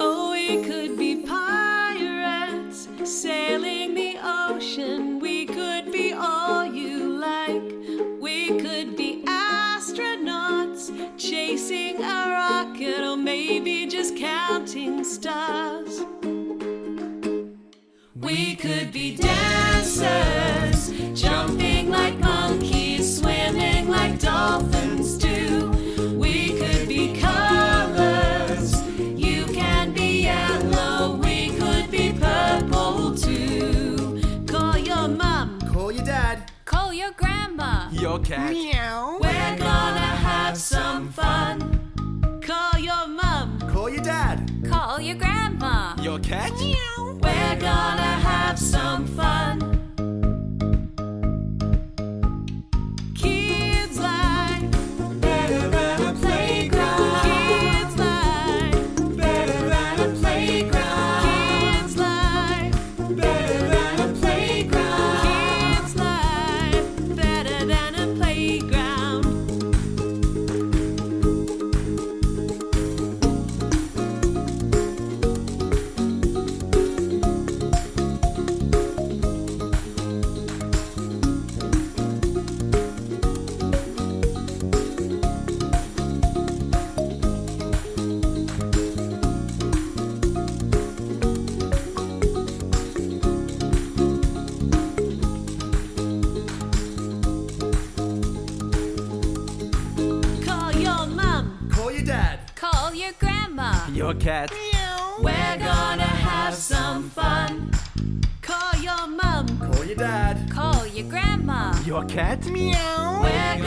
Oh, we could be pirates sailing the ocean. We could be all you like. We could be astronauts chasing a rocket, or maybe just counting stars. We could be dancers jumping. Grandma. Your cat. we're gonna have some fun. Call your mum, Call your dad. Call your grandma. Your cat. we're gonna dad. Call your grandma. Your cat. We're gonna have some fun. Call your mum. Call your dad. Call your grandma. Your cat. We're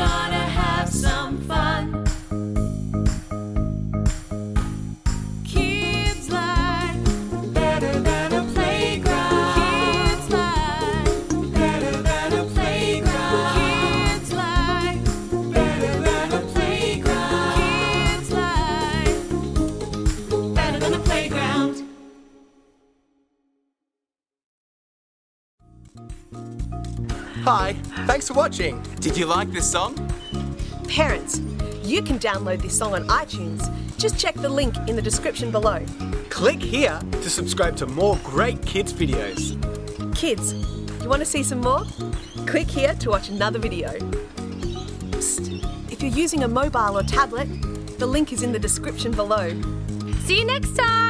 Hi. Thanks for watching. Did you like this song? Parents, you can download this song on iTunes. Just check the link in the description below. Click here to subscribe to more great kids videos. Kids, you want to see some more? Click here to watch another video. Psst, if you're using a mobile or tablet, the link is in the description below. See you next time.